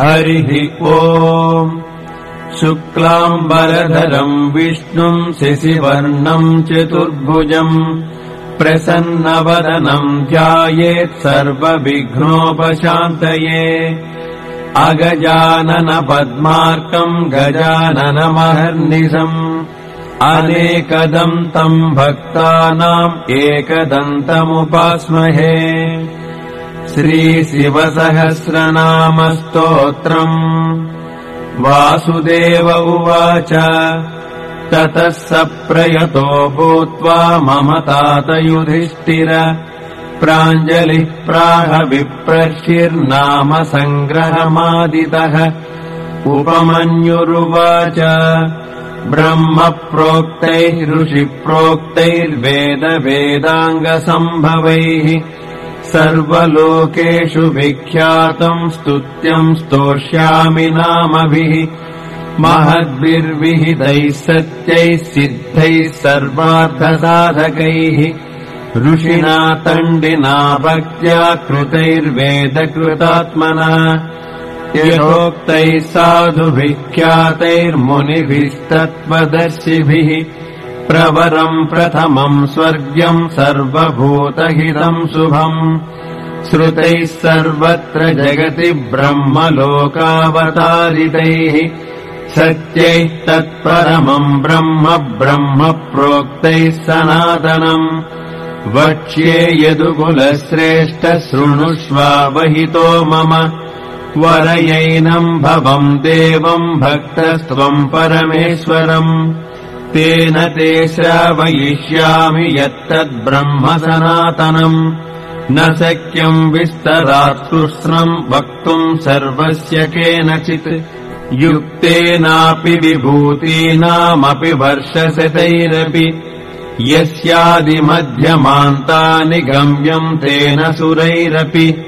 हरिः ओम्। शुक्लाम्बरधरम् विष्णुम् शिशिवर्णम् चतुर्भुजम् प्रसन्नवदनम् ध्यायेत् सर्वविघ्नोपशान्तये। अगजाननपद्मार्कम् गजाननमहर्निशम्। अनेकदन्तम् भक्तानाम् एकदन्तमुपास्महे श्रीशिवसहस्रनामस्तोत्रम्। वासुदेव उवाच ततः स प्रयतो भूत्वा मम तातयुधिष्ठिर। प्राञ्जलिः प्राहविप्रर्षिर्नाम सङ्ग्रहमादितः। उपमन्युरुवाच ब्रह्म प्रोक्तैः ऋषिप्रोक्तैर्वेदवेदाङ्गसम्भवैः सर्वलोकेषु विख्यातम् स्तुत्यम् स्तोष्यामि नामभिः। महद्भिर्विहितैः सत्यैः सिद्धैः सर्वार्थसाधकैः। ऋषिणा तण्डिना भक्त्या कृतैर्वेदकृतात्मना। यथोक्तैः साधुभिख्यातैर्मुनिभिस्तत्त्वदर्शिभिः प्रवरम् प्रथमम् स्वर्ग्यम् सर्वभूतहितम् शुभम्। श्रुतैः सर्वत्र जगति ब्रह्मलोकावतारितैः। सत्यैः तत्परमम् ब्रह्म ब्रह्म प्रोक्तैः सनातनम्। वक्ष्ये यदुकुलश्रेष्ठ शृणुष्वावहितो मम। वरयैनम् भवम् देवम् भक्तस्त्वम् परमेश्वरम् तेन ते श्रावयिष्यामि यत्तद्ब्रह्म सनातनम् न शक्यम् विस्तरात्कृष्णम् वक्तुम् सर्वस्य केनचित्। युक्तेनापि विभूतीनामपि वर्षशतैरपि। यस्यादिमध्यमान्तानि गम्यम् तेन सुरैरपि।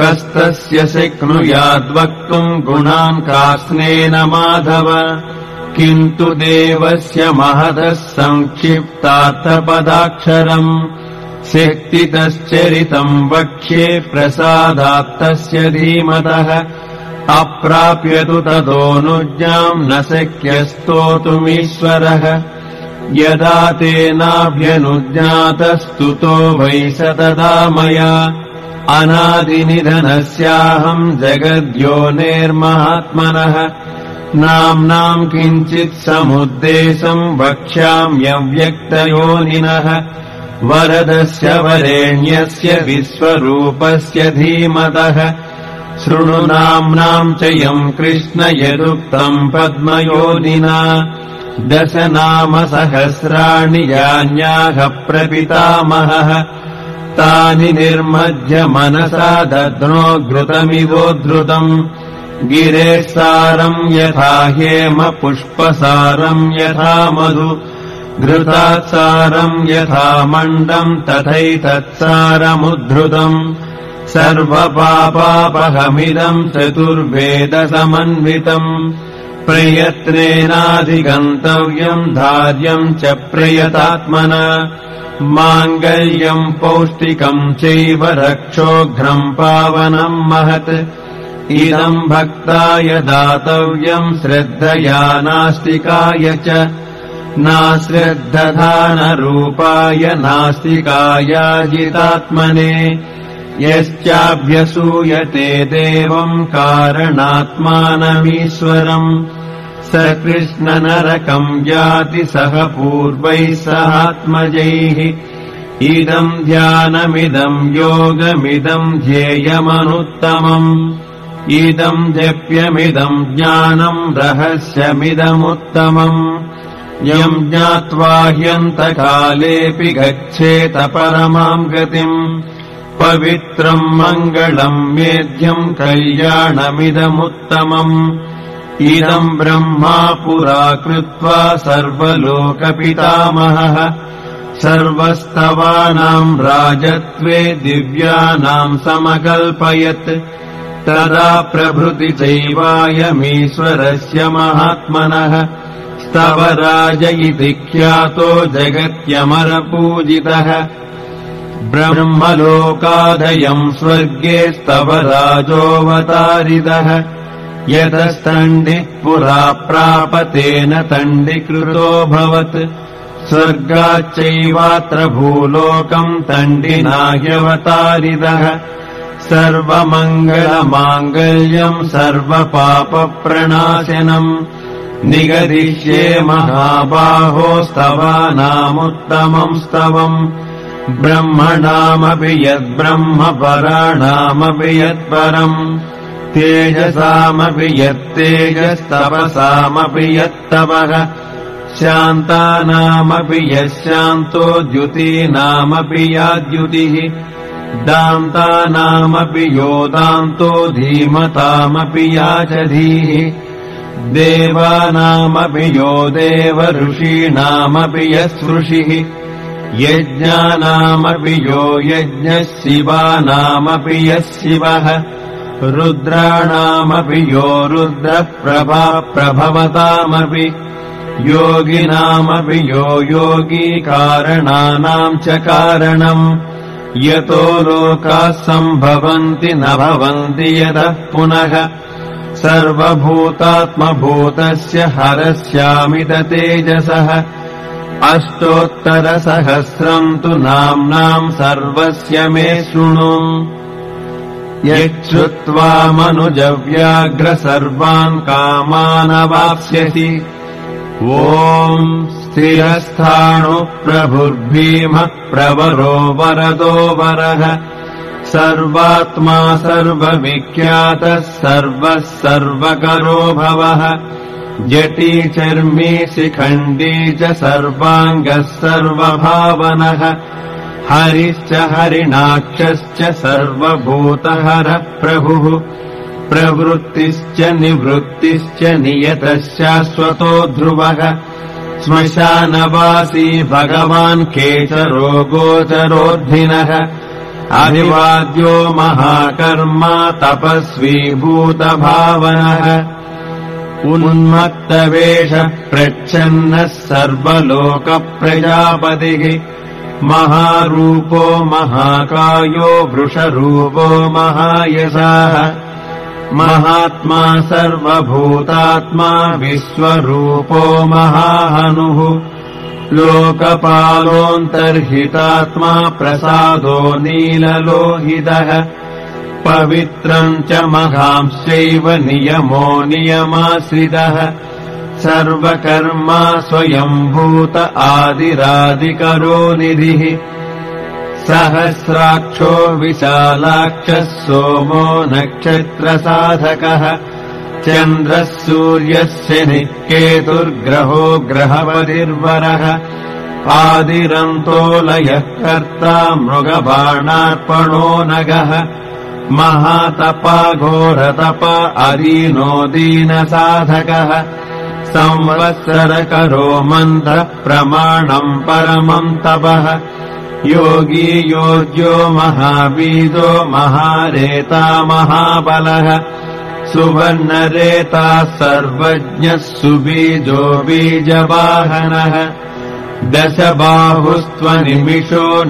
कस्तस्य शक्नुयाद्वक्तुम् गुणान् कास्नेन माधव किन्तु देवस्य महतः सङ्क्षिप्तार्थपदाक्षरम् शक्तितश्चरितम् वक्ष्ये प्रसादात्तस्य धीमतः अप्राप्यतु ततोऽनुज्ञाम् न शक्यस्तोतुमीश्वरः। यदा तेनाभ्यनुज्ञातस्तुतो वै स तदा मया अनादिनिधनस्याहम् जगद्योनेर्महात्मनः नाम्नाम् किञ्चित् समुद्देशम् वक्ष्याम्यव्यक्तयोनिनः वरदस्य वरेण्यस्य विश्वरूपस्य धीमतः। शृणु नाम्नाम् च यम् कृष्ण यदुक्तम् पद्मयोनिना। दश यान्याः प्रपितामहः। तानि निर्मध्य मनसा दध्नो घृतमिवोद्धृतम् गिरेः सारम् यथा हेम पुष्पसारम् यथा मधु घृतात्सारम् यथा मण्डम् तथैतत्सारमुद्धृतम् सर्वपापापहमिदम् चतुर्वेदसमन्वितम् प्रयत्नेनाधिगन्तव्यम् धार्यम् च प्रयतात्मना माङ्गल्यम् पौष्टिकम् चैव रक्षोघ्रम् पावनम् महत् इदम् भक्ताय दातव्यम् श्रद्धया नास्तिकाय च नाश्रद्धधानरूपाय नास्तिकायाजितात्मने यश्चाभ्यसूयते देवम् कारणात्मानमीश्वरम् स कृष्णनरकम् याति सह पूर्वैः सहात्मजैः। इदम् ध्यानमिदम् योगमिदम् ध्येयमनुत्तमम् इदम् जप्यमिदम् ज्ञानम् रहस्यमिदमुत्तमम् यम् ज्ञात्वा ह्यन्तकालेऽपि गच्छेत परमाम् गतिम् पवित्रम् मङ्गलम् मेध्यम् कल्याणमिदमुत्तमम् इदम् ब्रह्मा पुरा कृत्वा सर्वलोकपितामहः सर्वस्तवानाम् राजत्वे दिव्यानाम् समकल्पयत् तदा प्रभृति चैवायमीश्वरस्य महात्मनः स्तव राज इति ख्यातो जगत्यमरपूजितः। ब्रह्मलोकादयम् स्वर्गे स्तव राजोऽवतारितः। यतस्तण्डिः पुरा प्रापतेन तण्डिकृतोऽभवत् स्वर्गाच्चैवात्र भूलोकम् तण्डिना ह्यवतारिदः सर्वमङ्गलमाङ्गल्यम् सर्वपापप्रणाशनम् निगदिष्ये महाबाहोस्तवानामुत्तमम् स्तवम् ब्रह्मणामपि यद्ब्रह्म पराणामपि यत्परम् तेजसामपि यत्तेजस्तपसामपि यत्तपः शान्तानामपि यशान्तो द्युतीनामपि याद्युतिः दान्तानामपि योदान्तो धीमतामपि याचधीः। देवानामपि यो देव ऋषीणामपि यस्ऋषिः यज्ञानामपि यो यज्ञः शिवानामपि यः शिवः रुद्राणामपि यो रुद्रः प्रभा प्रभवतामपि। योगिनामपि यो योगीकारणानाम् च कारणम् यतो लोकाः सम्भवन्ति न भवन्ति यतः पुनः। सर्वभूतात्मभूतस्य हरस्यामित तेजसः। अष्टोत्तरसहस्रम् तु नाम्नाम् सर्वस्य मे शृणु। यच्छ्रुत्वा मनुजव्याघ्र सर्वान् कामानवाप्स्यसि ॐ स्थिरस्थाणु प्रभुर्भीमः प्रवरो वरदो वरः। सर्वात्मा सर्वविख्यातः सर्वः सर्वकरो भवः। जटी चर्मी शिखण्डी च सर्वाङ्गः सर्वभावनः। हरिश्च हरिणाक्षश्च सर्वभूतहरः प्रभुः प्रवृत्तिश्च निवृत्तिश्च नियतः शाश्वतो ध्रुवः श्मशानवासी भगवान् केचरो गोचरोऽर्धिनः अभिवाद्यो महाकर्मा तपस्वी भूतभावनः उन्मत्तवेष प्रच्छन्नः सर्वलोकप्रजापतिः महारूपो महाकायो वृषरूपो महायसाः महात्मा सर्वभूतात्मा विश्वरूपो महाहनुः। लोकपालोऽन्तर्हितात्मा प्रसादो नीललोहितः। पवित्रम् च महांश्चैव नियमो नियमाश्रितः। सर्वकर्मा स्वयम्भूत आदिरादिकरो निधिः सहस्राक्षो विशालाक्षः सोमो नक्षत्रसाधकः। चन्द्रः सूर्यस्य निःकेतुर्ग्रहो ग्रहवतिर्वरः आदिरन्तोलयः कर्ता मृगबाणार्पणो नगः। महातपा अदीनो दीनसाधकः। संवत्सरकरो मन्त्रः प्रमाणम् परमम् तपः योगी योग्यो महावीदो महारेता महाबलः सुवर्णरेता सर्वज्ञः सुबीजो बीजवाहनः दशबाहुस्त्वनिमिषो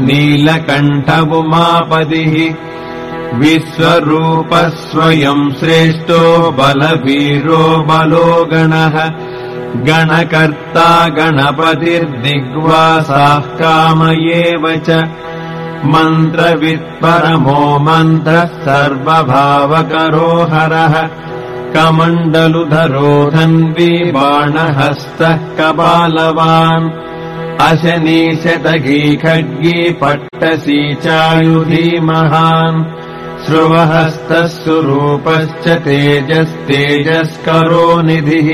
नीलकण्ठमुमापदिः विश्वरूपः स्वयम् श्रेष्ठो बलवीरो बलो गणः गणकर्ता गणपतिर्दिग्वासाः काम एव च मन्त्रवित्परमो मन्त्रः सर्वभावकरो हरः कमण्डलुधरो खड्गी पट्टसी चायुधी महान् श्रुवहस्तः सुरूपश्च तेजस्तेजस्करो निधिः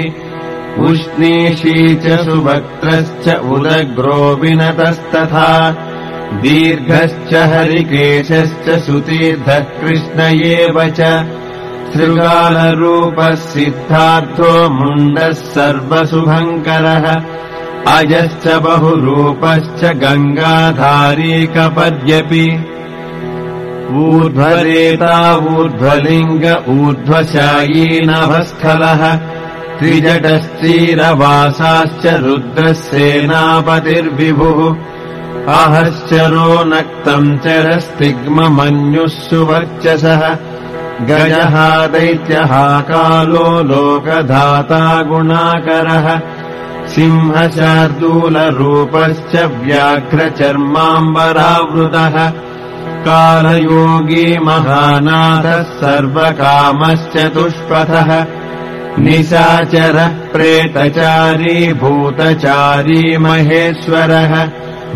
उष्णीषी च सुवक्त्रश्च उदग्रो विनतस्तथा दीर्घश्च हरिकेशश्च सुतीर्थः कृष्ण एव च। शृगालरूपः सिद्धार्थो मुण्डः सर्वशुभङ्करः अजश्च बहुरूपश्च गङ्गाधारीकपद्यपि ऊर्ध्वरेता ऊर्ध्वलिङ्ग ऊर्ध्वशायी नभस्खलः त्रिजटश्चीरवासाश्च रुद्रः सेनापतिर्विभुः अहश्चरो नक्तम् सुवर्चसः गजः दैत्यः कालो लोकधाता गुणाकरः सिंहशार्दूलरूपश्च व्याघ्रचर्माम्बरावृतः कालयोगी महानाथः सर्वकामश्च दुष्पथः निशाचरः प्रेतचारी भूतचारी महेश्वरः।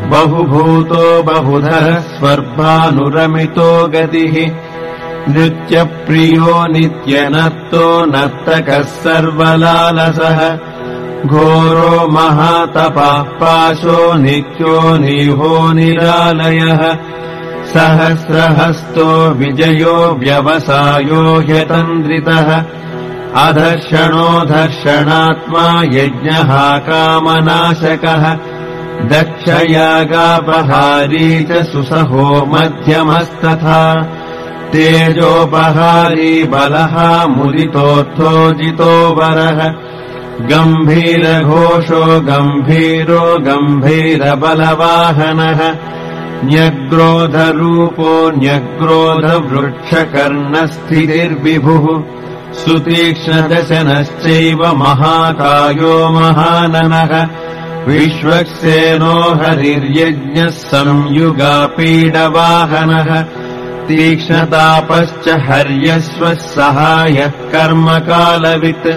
बहुभूतो बहुधः स्वर्भानुरमितो गतिः। नृत्यप्रियो नित्यनर्तो नर्तकः सर्वलालसः। घोरो महातपः पाशो नित्यो निहो निरालयः। सहस्रहस्तो विजयो व्यवसायो ह्यतन्द्रितः अधर्षणो धर्षणात्मा यज्ञः कामनाशकः। दक्षयागापहारी च सुसहो मध्यमस्तथा। तेजोपहारी बलः मुदितोत्थोजितो वरः गम्भीरघोषो गम्भीरो गम्भीरबलवाहनः। न्यग्रोधरूपो न्यग्रोधवृक्षकर्णस्थितिर्विभुः सुतीक्ष्णदशनश्चैव महाकायो महाननः विश्वक्सेनो हरिर्यज्ञः संयुगापीडवाहनः तीक्ष्णतापश्च हर्यस्वः सहायः कर्मकालवित्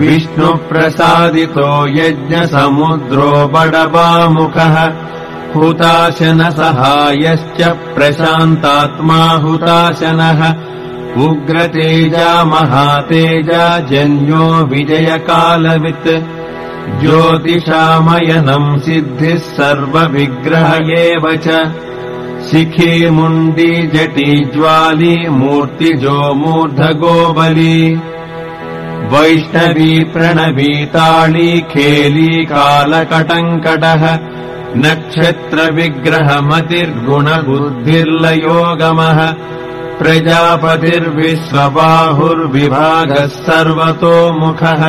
विष्णुप्रसादितो यज्ञसमुद्रो बडवामुखः हुताशनसहायश्च प्रशान्तात्मा हुताशनः उग्रतेजा महातेजा जन्यो विजयकालवित्। ज्योतिषामयनम् सिद्धिः सर्वविग्रह एव च। शिखी मुण्डी जटी ज्वाली मूर्तिजो मूर्धगोबली वैष्णवी प्रणवीताळी खेली कालकटङ्कटः। नक्षत्रविग्रहमतिर्गुणबुद्धिर्लयोगमः प्रजापतिर्विश्वबाहुर्विभागः सर्वतोमुखः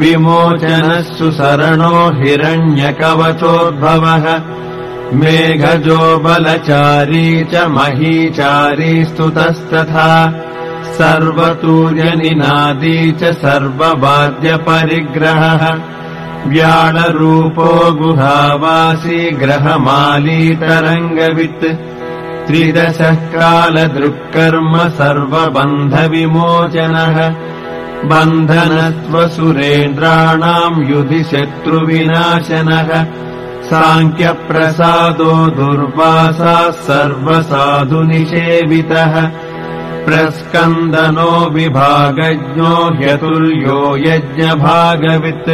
विमोचनः सुसरणो हिरण्यकवचोद्भवः मेघजो बलचारी च महीचारी स्तुतस्तथा सर्वतूर्यनिनादी च सर्ववाद्यपरिग्रहः व्याळरूपो गुहावासी ग्रहमालीतरङ्गवित् त्रिदशः कालदृक्कर्म सर्वबन्धविमोचनः युधि शत्रुविनाशनः। साङ्ख्यप्रसादो दुर्वासाः सर्वसाधुनिषेवितः। प्रस्कन्दनो विभागज्ञो ह्यतुल्यो यज्ञभागवित्।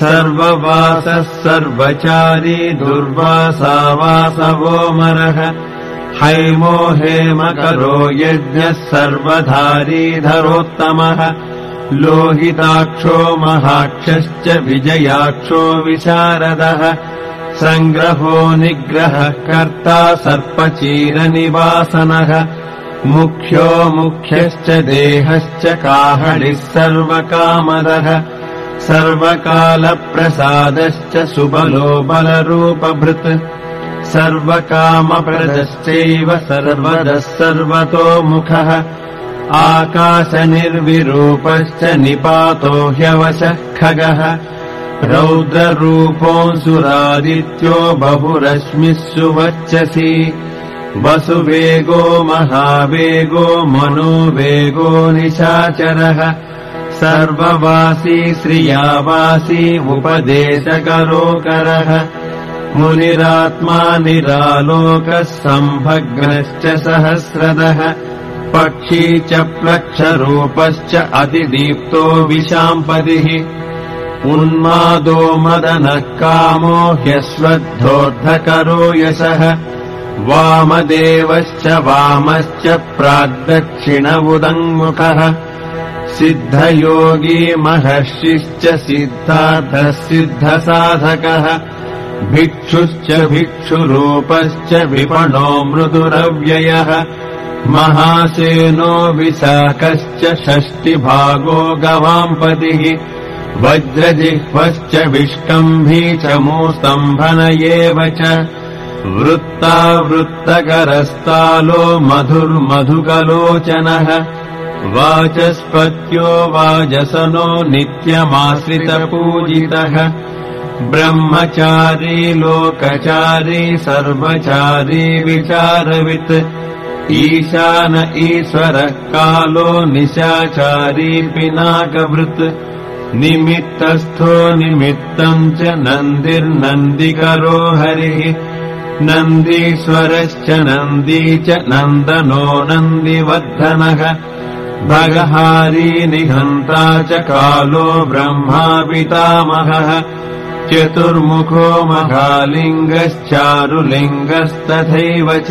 सर्ववासः सर्वचारी दुर्वासावासवोमरः हैमो हेमकरो यज्ञः सर्वधारीधरोत्तमः। लोहिताक्षो महाक्षश्च विजयाक्षो विशारदः। सङ्ग्रहो निग्रहः कर्ता सर्पचीरनिवासनः। मुख्यो मुख्यश्च देहश्च काहडिः सर्वकामदः। सर्वकालप्रसादश्च सुबलो बलरूपभृत् सर्वकामप्रदश्चैव सर्वदः सर्वतोमुखः। आकाशनिर्विरूपश्च निपातो ह्यवशः खगः। रौद्ररूपोऽसुरादित्यो बहुरश्मिः सुवच्चसि वसुवेगो महावेगो मनोवेगो निशाचरः। सर्ववासी श्रियावासी उपदेशकरोकरः मुनिरात्मा निरालोकः सम्भग्नश्च सहस्रदः पक्षी च प्लक्षरूपश्च अतिदीप्तो विशाम्पतिः। उन्मादो मदनः कामो ह्यश्वद्धोऽर्धकरो यशः। वामदेवश्च वामश्च प्राग्दक्षिण उदङ्मुखः सिद्धयोगी महर्षिश्च सिद्धार्थः सिद्धसाधकः भिक्षुश्च भिक्षुरूपश्च विपणो मृदुरव्ययः महासेनो विशाखश्च षष्टिभागो गवाम्पतिः वज्रजिह्वश्च विष्कम्भी च मूस्तम्भन एव च वृत्तावृत्तकरस्तालो मधुर्मधुकलोचनः वाचस्पत्यो वाजसनो नित्यमाश्रितपूजितः ब्रह्मचारी लोकचारी सर्वचारी विचारवित्। ईशान ईश्वरः कालो निशाचारी पिनाकवृत्। निमित्तस्थो निमित्तम् च नन्दिर्नन्दिकरो हरिः। नन्दीश्वरश्च नन्दी च नन्दनो नन्दिवर्धनः। भगहारी निहन्ता च कालो ब्रह्मा पितामहः चतुर्मुखो महालिङ्गश्चारुलिङ्गस्तथैव च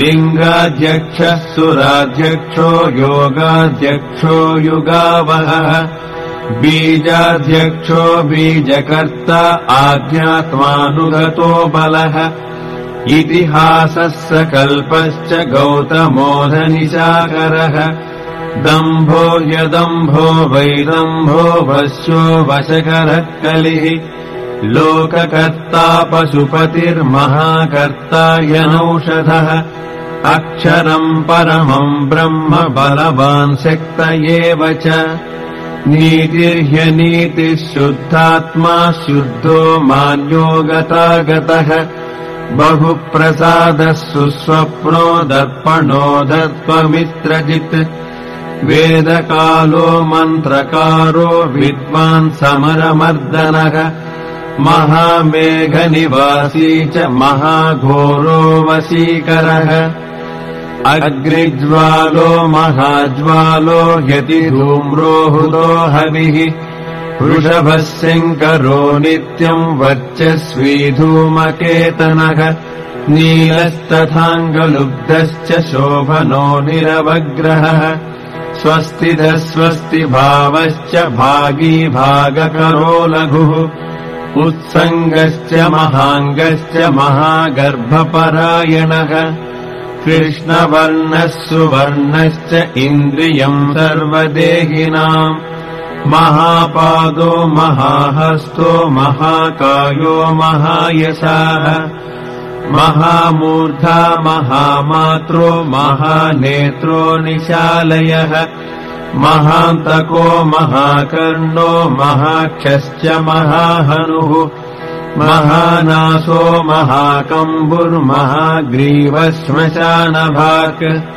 लिङ्गाध्यक्षः सुराध्यक्षो योगाध्यक्षो युगावहः बीजाध्यक्षो बीजकर्ता आज्ञात्मानुगतो बलः इतिहासः सकल्पश्च गौतमोधनिशाकरः दम्भो यदम्भो वैदम्भो वश्यो वशकरः कलिः लोककर्ता पशुपतिर्महाकर्ता यनौषधः। अक्षरम् परमम् ब्रह्म बलवान् शक्त एव च। नीतिर्ह्यनीतिः शुद्धात्मा शुद्धो मान्यो गतागतः। बहुप्रसादः सुस्वप्नो दर्पणो दत्त्वमित्रजित् वेदकालो मन्त्रकारो विद्वान् समरमर्दनः महामेघनिवासी च महाघोरो वशीकरः अग्निज्वालो महाज्वालो यति धूम्रोहुतो हविः। वृषभः शङ्करो नित्यम् वर्चस्वी धूमकेतनः नीलस्तथाङ्गलुब्धश्च शोभनो निरवग्रहः स्वस्तिधः स्वस्ति भावश्च भागी भागकरो लघुः उत्सङ्गश्च महाङ्गश्च महागर्भपरायणः कृष्णवर्णः सुवर्णश्च इन्द्रियम् सर्वदेहिनाम् महापादो महाहस्तो महाकायो महायशाः महामूर्धा महामात्रो महानेत्रो निशालयः। महान्तको महाकर्णो महाक्षश्च महाहनुः। महानासो महाकम्बुर्महाग्रीवश्मशानभाक्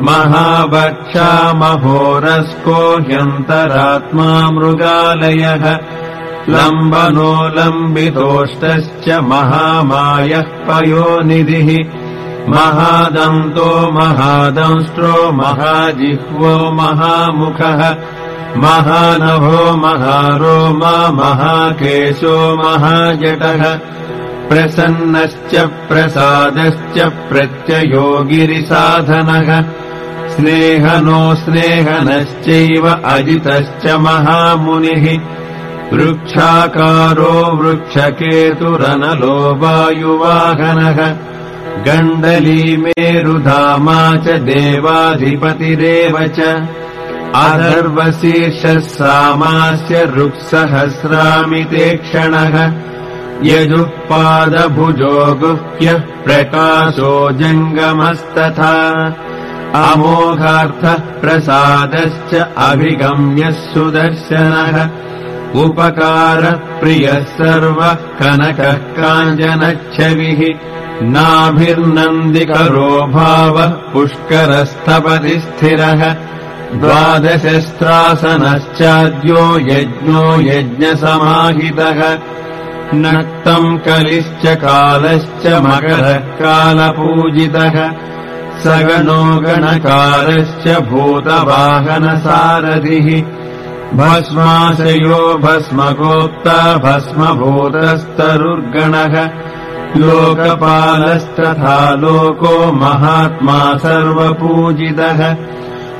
महाभक्षामभोरस्को ह्यन्तरात्मा मृगालयः लम्बनो लम्बितोष्टश्च महामायः पयोनिधिः महादन्तो महादंष्ट्रो महाजिह्वो महामुखः। महानभो महारोमा महाकेशो महाजटः। प्रसन्नश्च प्रसादश्च प्रत्ययो गिरिसाधनः। स्नेहनो स्नेहनश्चैव अजितश्च महामुनिः वृक्षाकारो वृक्षकेतुरनलो वायुवाहनः गण्डली मेरुधामा च देवाधिपतिरेव च। अधर्वशीर्षः सामास्य क्षणः। यजुःपादभुजो गुह्यः प्रकाशो जङ्गमस्तथा। अमोघार्थः प्रसादश्च अभिगम्यः सुदर्शनः उपकारप्रियः सर्वः कनकः काञ्चनच्छविः नाभिर्नन्दिकरो भावः पुष्करस्थपति स्थिरः द्वादशस्त्रासनश्चाद्यो यज्ञो यज्ञसमाहितः नक्तम् कलिश्च कालश्च मकरः कालपूजितः सगनो गणकारश्च भूतवाहनसारथिः भस्माशयो भस्मगोप्ता भस्मभूतस्तरुर्गणः लोकपालस्तथा लोको महात्मा सर्वपूजितः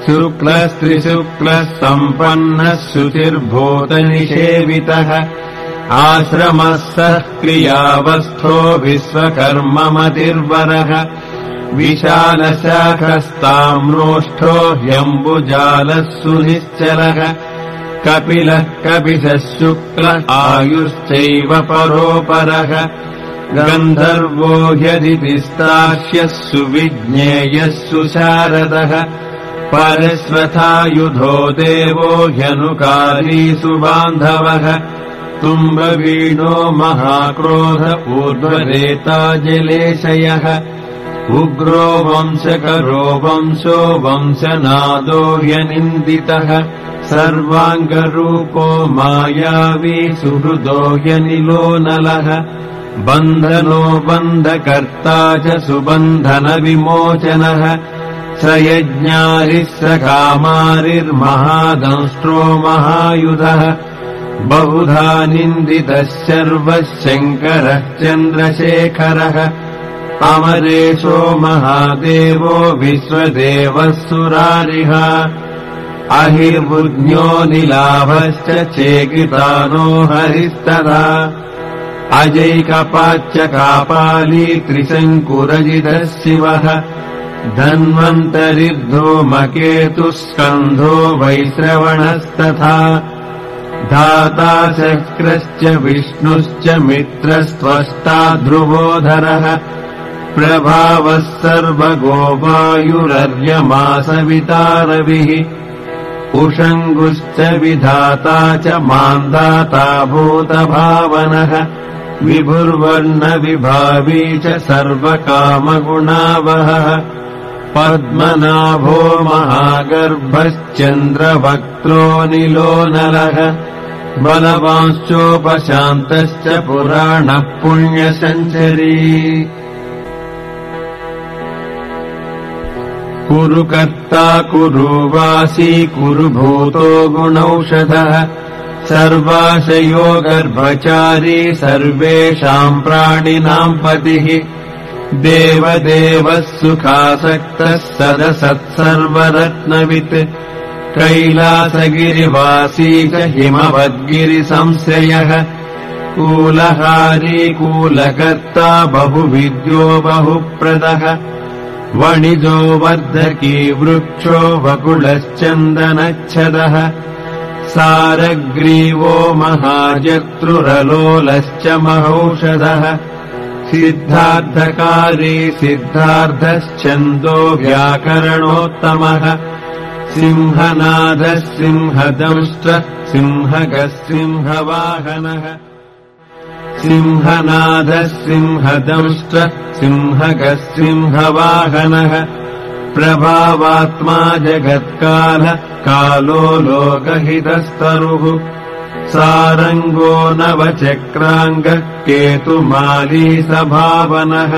शुक्लस्त्रिशुक्लः सम्पन्नः शुचिर्भूतनिषेवितः आश्रमः सः क्रियावस्थो विश्वकर्ममतिर्वरः विशालशाखस्ताम्रोष्ठो ह्यम्बुजालः सुनिश्चलः कपिलः कपिशः शुक्ल आयुश्चैव परोपरः। गन्धर्वो ह्यदितिस्तार्ह्यः सुविज्ञेयः सुशारदः। परस्वथायुधो देवो ह्यनुकारी सुबान्धवः। तुम्बवीणो महाक्रोध ऊर्ध्वरेता जलेशयः। उग्रो वंशकरो वंशो वंशनादो ह्यनिन्दितः सर्वाङ्गरूपो मायावी सुहृदो ह्यनिलो नलः। बन्धनो बन्धकर्ता च सुबन्धनविमोचनः। स यज्ञारिः स कामारिर्महादंष्ट्रो महायुधः। बहुधा निन्दितः शर्वः शङ्करः चन्द्रशेखरः। अमरेशो महादेवो विश्वदेवः सुरारिः अहिर्बुज्ञो निलाभश्च चेकितानो हरिस्तदा। अजैकपाच्च कापाली त्रिशङ्कुरजितः शिवः धन्वन्तरिर्धूमकेतुः स्कन्धो वैश्रवणस्तथा। धाता चक्रश्च विष्णुश्च मित्रस्त्वष्टा ध्रुवोधरः। प्रभावः सर्वगो वायुरर्यमासवितारविः उषङ्गुश्च विधाता च मान्दाता भूतभावनः विभुर्वर्णविभावी च सर्वकामगुणावहः। पद्मनाभो महागर्भश्चन्द्रवक्त्रो निलो नलः बलवांश्चोपशान्तश्च पुराणः पुण्यसञ्चरी कुरु कर्ता कुरु वासी कुरु भूतो गुणौषधः। सर्वाशयो गर्भचारी सर्वेषाम् प्राणिनाम् पतिः। देवदेवः सुखासक्तः सदसत्सर्वरत्नवित्। कैलासगिरिवासी च हिमवद्गिरिसंश्रयः। कूलहारी कूलकर्ता बहुविद्यो बहुप्रदः वणिजो वर्धकी वृक्षो वकुलश्चन्दनच्छदः सारग्रीवो महाजत्रुरलोलश्च महौषधः सिद्धार्थकारी सिद्धार्थश्चन्दो व्याकरणोत्तमः सिंहनादः सिंहदंश्च सिंहगः सिंहवाहनः सिंहदंश्च सिंहगः सिंहवाहनः प्रभावात्मा जगत्काल कालो लोकहितस्तरुः सारङ्गो नवचक्राङ्गः केतुमाली सभावनः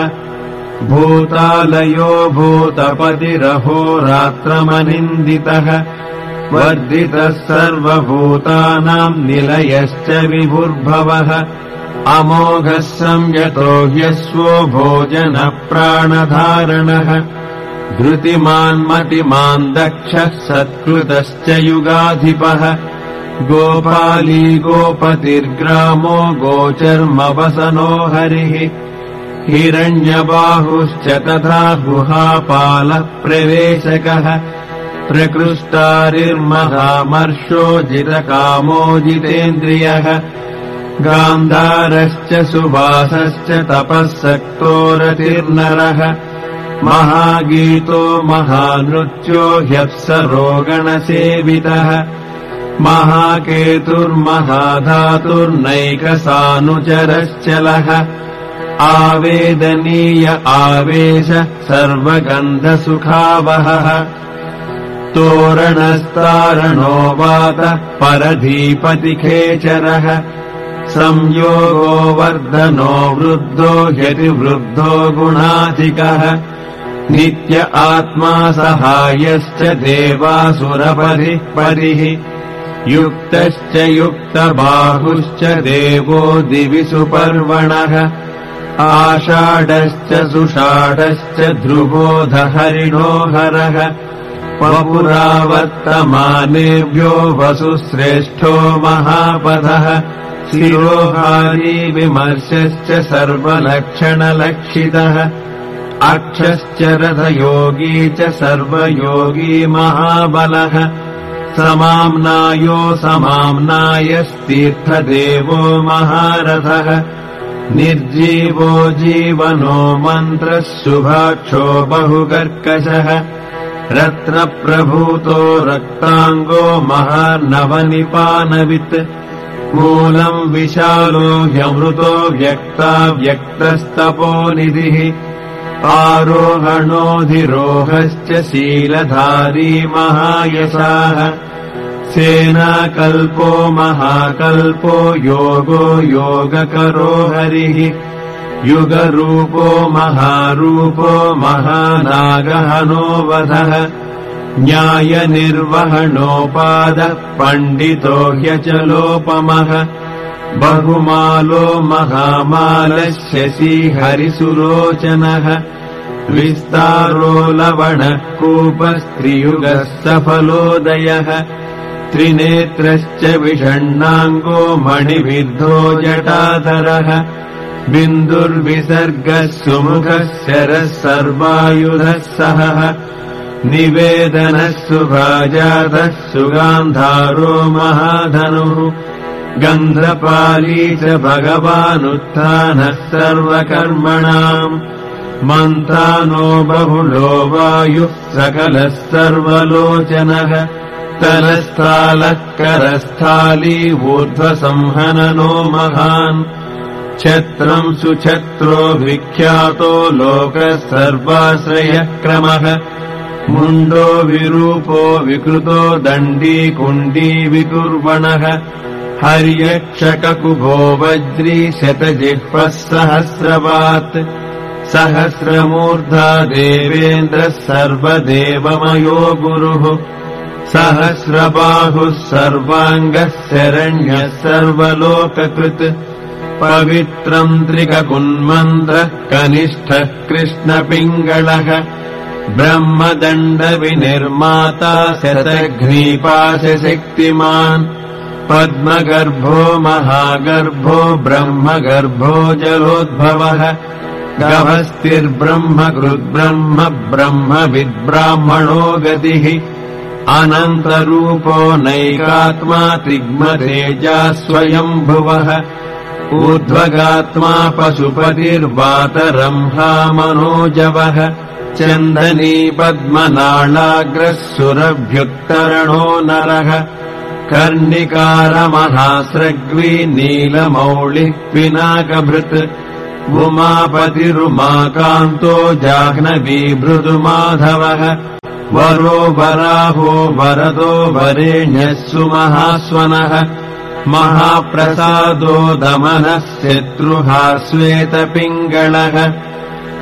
भूतालयो भूतपतिरहोरात्रमनिन्दितः वर्धितः सर्वभूतानाम् निलयश्च विभुर्भवः अमोघः संयतो ह्यस्वो भोजनप्राणधारणः धृतिमान्मतिमान् दक्षः सत्कृतश्च युगाधिपः गोपाली गोपतिर्ग्रामो गोचर्मवसनो हरिः हिरण्यबाहुश्च तथा गुहापालः प्रवेशकः प्रकृष्टारिर्महामर्षो जितकामो जितेन्द्रियः गान्धारश्च सुवासश्च तपःसक्तो रतिर्नरः महागीतो महानृत्यो ह्यप्सरोगणसेवितः महाकेतुर्महाधातुर्नैकसानुचरश्चलः आवेदनीय आवेश सर्वगन्धसुखावहः तोरणस्तारणो वात परधीपतिखेचरः संयोगो वर्धनो वृद्धो ह्यतिवृद्धो गुणाधिकः। नित्य आत्मा सहायश्च देवासुरपरिः परिः युक्तश्च युक्तबाहुश्च देवो दिवि सुपर्वणः। आषाढश्च सुषाढश्च ध्रुवोधहरिणो हरः। वपुरावर्तमानेभ्यो वसुश्रेष्ठो महापथः शिरोहारी विमर्शश्च सर्वलक्षणलक्षितः। अक्षश्च रथयोगी च सर्वयोगी महाबलः। समाम्नायो समाम्नायस्तीर्थदेवो महारथः। निर्जीवो जीवनो मन्त्रः शुभाक्षो बहुकर्कशः। रत्नप्रभूतो रक्ताङ्गो महार्नवनिपानवित् मूलम् विशालो ह्यमृतो व्यक्ता व्यक्तस्तपोनिधिः आरोहणोऽधिरोहश्च शीलधारी महायशाः। सेनाकल्पो महाकल्पो योगो योगकरो हरिः। युगरूपो महारूपो महानागहनो वधः न्यायनिर्वहणोपादः पण्डितो ह्यचलोपमः बहुमालो महामालः हरिसुलोचनः विस्तारो लवणः कूपस्त्रियुगः सफलोदयः त्रिनेत्रश्च विषण्णाङ्गो मणिविद्धो जटाधरः बिन्दुर्विसर्गः सुमुखः शरः सर्वायुधः सहः निवेदनः सुभाजातः सुगान्धारो महाधनुः गन्धपाली च भगवानुत्थानः सर्वकर्मणाम् मन्तानो बहुलो वायुः सकलः सर्वलोचनः तलस्थालः करस्थाली ऊर्ध्वसंहननो महान् छत्रम् सुछत्रो विख्यातो लोकः सर्वाश्रयक्रमः मुण्डो विरूपो विकृतो दण्डी कुण्डी विकुर्वणः हर्यक्षककुभो वज्री शतजिह्वः सहस्रवात् सहस्रमूर्धा देवेन्द्रः सर्वदेवमयो गुरुः सहस्रबाहुः सर्वाङ्गः शरण्यः सर्वलोककृत् पवित्रम् त्रिककुन्मन्त्रः कनिष्ठः कृष्णपिङ्गळः ब्रह्मदण्डविनिर्माता शतघ्नीपाशक्तिमान् पद्मगर्भो महागर्भो ब्रह्मगर्भो जलोद्भवः। गभस्तिर्ब्रह्म कृद्ब्रह्म ब्रह्मविद्ब्राह्मणो गतिः। अनन्तरूपो नैकात्मा तिग्मतेजा स्वयम्भुवः ऊर्ध्वगात्मा पशुपतिर्वातरम्हा मनोजवः चन्दनी पद्मनाळाग्रः सुरभ्युत्तरणो नरः। कर्णिकारमहास्रग्वी नीलमौलिः पिनाकभृत् उमापतिरुमाकान्तो जाह्नवीभृदुमाधवः वरो वराहो वरदो वरेण्यः सुमहास्वनः महाप्रसादो दमनः शत्रुहा श्वेतपिङ्गळः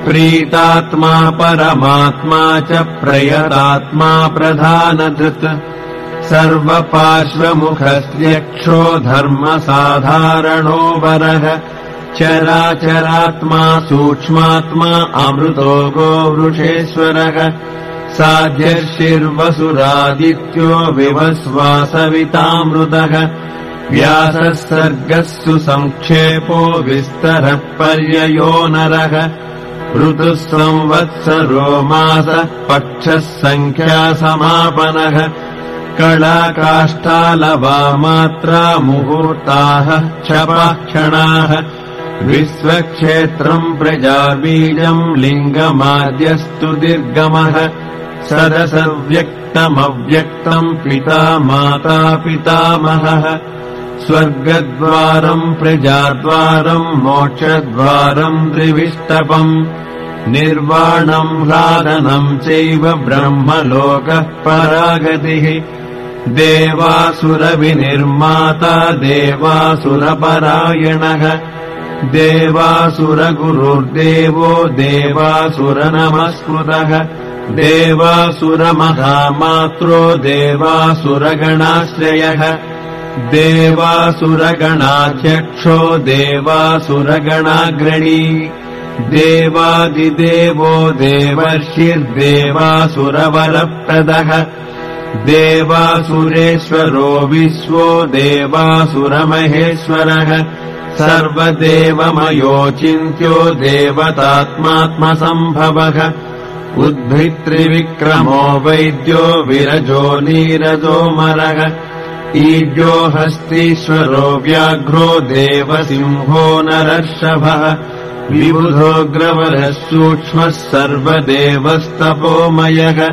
प्रीतात्मा परमात्मा च प्रयतात्मा प्रधानधृत्। सर्वपार्श्वमुखस्यक्षो धर्मसाधारणो वरः। चराचरात्मा सूक्ष्मात्मा अमृतो गोवृषेश्वरः। साध्यर्षिर्वसुरादित्यो विवस्वासवितामृतः व्यासः सर्गः सुसङ्क्षेपो विस्तरः पर्ययो नरः। ऋतुः संवत्सरो मासः पक्षः सङ्ख्यासमापनः कलाकाष्ठालवामात्रा मुहूर्ताः क्षपाक्षणाः। विश्वक्षेत्रम् प्रजाबीजम् लिङ्गमाद्यस्तु निर्गमः सदसव्यक्तमव्यक्तम् पिता माता पितामहः स्वर्गद्वारम् प्रजाद्वारम् मोक्षद्वारम् त्रिविष्टपम् निर्वाणम् ह्लादनम् चैव ब्रह्मलोकः परागतिः। देवासुरविनिर्माता देवासुरपरायणः। देवासुरगुरुर्देवो देवासुरनमस्कृतः। देवासुरमहामात्रो देवासुरगणाश्रयः देवासुरगणाध्यक्षो देवासुरगणाग्रणी देवादिदेवो देवर्षिर्देवासुरवरप्रदः देवासुरेश्वरो विश्वो देवासुरमहेश्वरः सर्वदेवमयोचिन्त्यो देवतात्मात्मसम्भवः उद्भित्रिविक्रमो वैद्यो विरजो नीरजो मरः ईड्यो हस्तीश्वरो व्याघ्रो देवसिंहो नरर्षभः। विबुधोऽग्रवरः सूक्ष्मः सर्वदेवस्तपोमयः।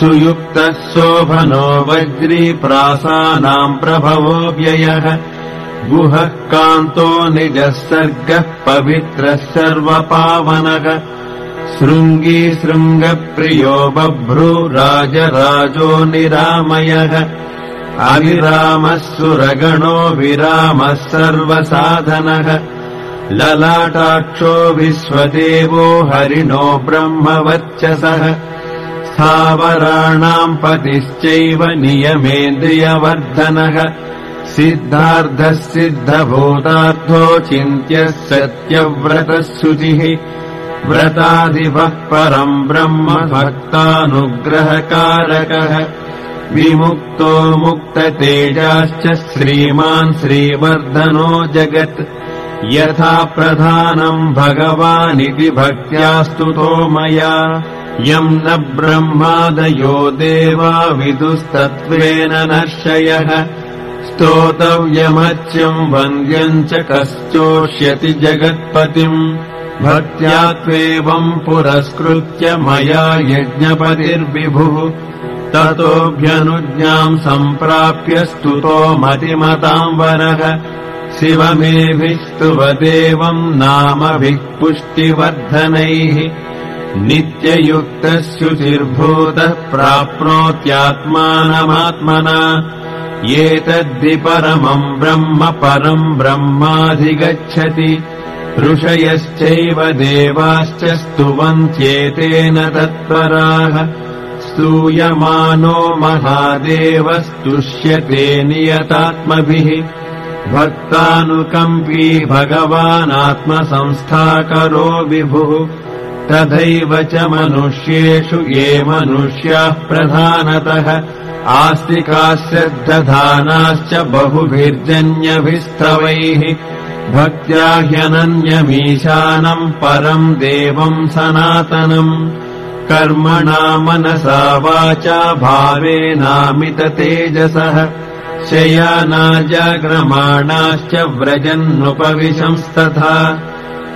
सुयुक्तः शोभनो वज्रीप्रासानाम् प्रभवो व्ययः। गुहः कान्तो निजः सर्गः पवित्रः सर्वपावनः। शृङ्गी शृङ्गप्रियो बभ्रू राजराजो निरामयः अविरामः सुरगणो विरामः सर्वसाधनः ललाटाक्षो विश्वदेवो हरिणो ब्रह्मवर्चसः स्थावराणाम् पतिश्चैव नियमेन्द्रियवर्धनः सिद्धार्धः सिद्धभूतार्थो चिन्त्यः सत्यव्रतः शुचिः व्रताधिपः परम् ब्रह्म भक्तानुग्रहकारकः विमुक्तो मुक्ततेजाश्च श्रीमान् श्रीवर्धनो जगत्। यथा प्रधानम् भगवानिति भक्त्यास्तुतो मया। यम् न ब्रह्मादयो देवा विदुस्तत्त्वेन नर्षयः स्तोतव्यमच्यम् वन्द्यम् च कश्चोष्यति जगत्पतिम्। भक्त्या त्वेवम् पुरस्कृत्य मया यज्ञपतिर्विभुः ततोऽभ्यनुज्ञाम् सम्प्राप्य स्तुतो मतिमताम् वरः शिवमेभिस्तुवदेवम् नामभिः पुष्टिवर्धनैः नित्ययुक्तः शुचिर्भूतः प्राप्नोत्यात्मानमात्मना एतद्धि परमम् ब्रह्म परम् ब्रह्माधिगच्छति ऋषयश्चैव देवाश्च स्तुवन्त्येतेन तत्पराः स्तूयमानो महादेवस्तुष्यते नियतात्मभिः। भक्तानुकम्पी भगवानात्मसंस्थाकरो विभुः। तथैव च मनुष्येषु ये मनुष्याः प्रधानतः। आस्तिकाः श्रद्धधानाश्च बहुभिर्जन्यभिस्तवैः। भक्त्या ह्यनन्यमीशानम् परम् देवम् सनातनम् कर्मणा मनसा वाचा भावेनामिततेजसः शयानाजाग्रमाणाश्च व्रजन्नुपविशंस्तथा।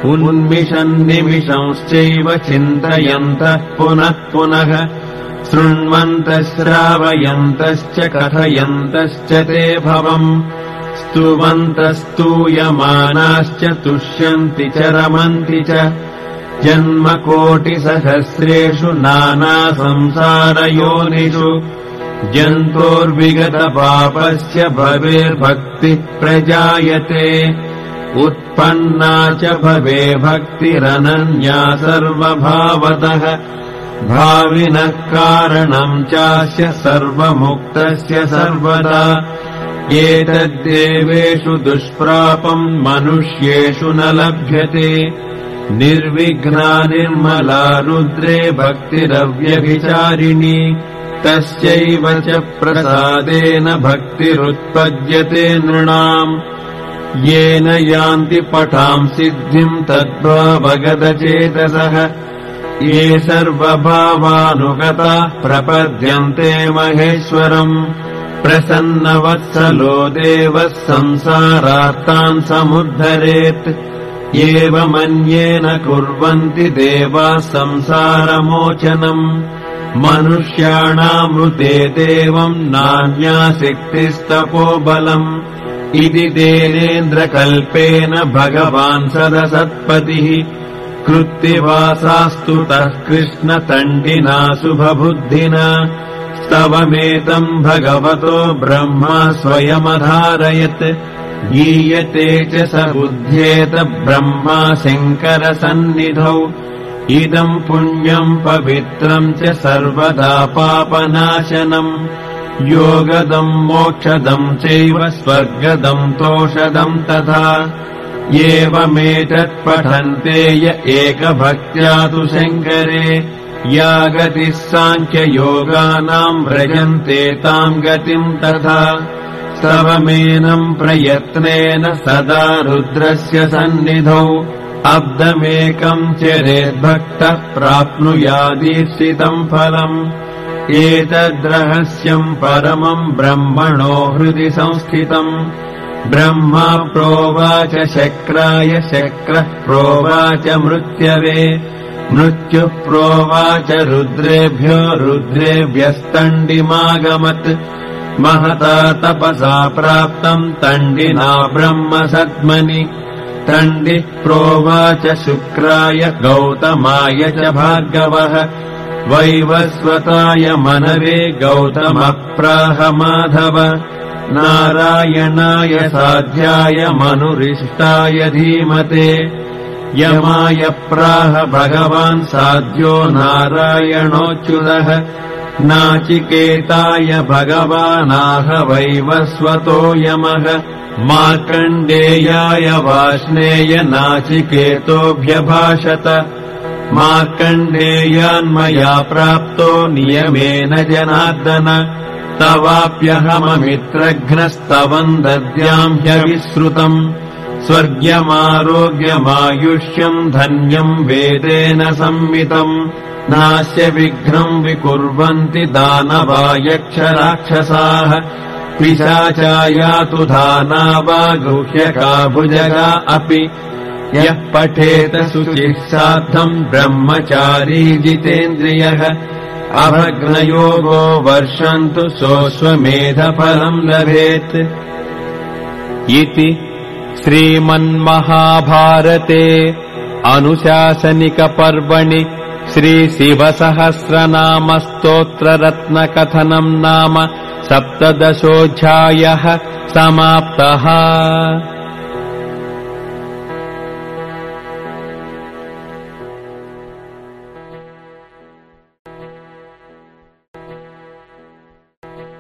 उन्मिषन्निमिषंश्चैव चिन्तयन्तः पुनः पुनः। शृण्वन्तः श्रावयन्तश्च कथयन्तश्च ते भवम्। स्तुवन्तस्तूयमानाश्च तुष्यन्ति च रमन्ति च जन्मकोटिसहस्रेषु नानासंसारयोनिषु जन्तोर्विगतपापस्य भवेर्भक्तिः प्रजायते उत्पन्ना च भवे भक्तिरनन्या सर्वभावतः भाविनः कारणम् चास्य सर्वमुक्तस्य सर्वदा एतद्देवेषु दुष्प्रापम् मनुष्येषु न लभ्यते निर्विघ्ना निर्मला रुद्रे भक्तिरव्यभिचारिणी। तस्यैव च प्रसादेन भक्तिरुत्पद्यते नृणाम्। येन यान्ति पठाम् सिद्धिम् तद्भावगतचेतसः ये सर्वभावानुगता प्रपद्यन्ते महेश्वरम्। प्रसन्नवत्सलो देवः संसारार्तान् समुद्धरेत् एवमन्येन कुर्वन्ति देवाः संसारमोचनम्। मनुष्याणामृते देवम् नान्यासिक्तिस्तपोबलम् इति तेनेन्द्रकल्पेन भगवान् सदसत्पतिः। कृत्तिवासास्तुतः कृष्णतण्डिना शुभबुद्धिना। स्तवमेतम् भगवतो ब्रह्मा स्वयमधारयत् गीयते च स बुध्येत ब्रह्मा शङ्करसन्निधौ। इदम् पुण्यम् पवित्रम् च सर्वदा पापनाशनम् योगदम् मोक्षदम् चैव स्वर्गदम् तोषदम् तथा। एवमेतत्पठन्ते य एकभक्त्या तु शङ्करे। या गतिः साङ्ख्ययोगानाम् व्रजन्ते ताम् गतिम् तथा स्तवमेनम् प्रयत्नेन सदा रुद्रस्य सन्निधौ। अब्दमेकम् चरेद्भक्तः प्राप्नुयादीर्षितम् फलम्। एतद्रहस्यम् परमम् ब्रह्मणो हृदि संस्थितम्। ब्रह्मा प्रोवाच शक्राय शक्रः प्रोवाच मृत्यवे। मृत्युः प्रोवाच रुद्रेभ्यो रुद्रेभ्यस्तण्डिमागमत् महता तपसा प्राप्तम् तण्डिना ब्रह्म सद्मनि तण्डिः प्रोवाच शुक्राय गौतमाय च भार्गवः। वैवस्वताय मनवे गौतमप्राह माधव। नारायणाय साध्याय मनुरिष्टाय धीमते। यमाय प्राह भगवान् साध्यो नारायणोच्युतः नाचिकेताय भगवानाह वैवस्वतो यमः मार्कण्डेयाय वाष्णेय नाचिकेतोऽभ्यभाषत। मार्कण्डेयान्मया प्राप्तो नियमेन जनार्दन। तवाप्यहममित्रघ्नस्तवम् दद्याम् ह्यविश्रुतम् स्वर्ग्यमारोग्यमायुष्यम् धन्यम् वेदेन संमितम् नास्य विघ्नम् विकुर्वन्ति दानवा यक्षराक्षसाः पिशाचायातु धाना वा गृह्यका भुजगा अपि। यः पठेत शुचिः सार्धम् ब्रह्मचारी जितेन्द्रियः। अभग्नयोगो वर्षन्तु सोऽस्वमेधफलम् लभेत्। इति श्रीमन्महाभारते अनुशासनिकपर्वणि श्रीशिवसहस्रनामस्तोत्ररत्नकथनम् नाम सप्तदशोऽध्यायः समाप्तः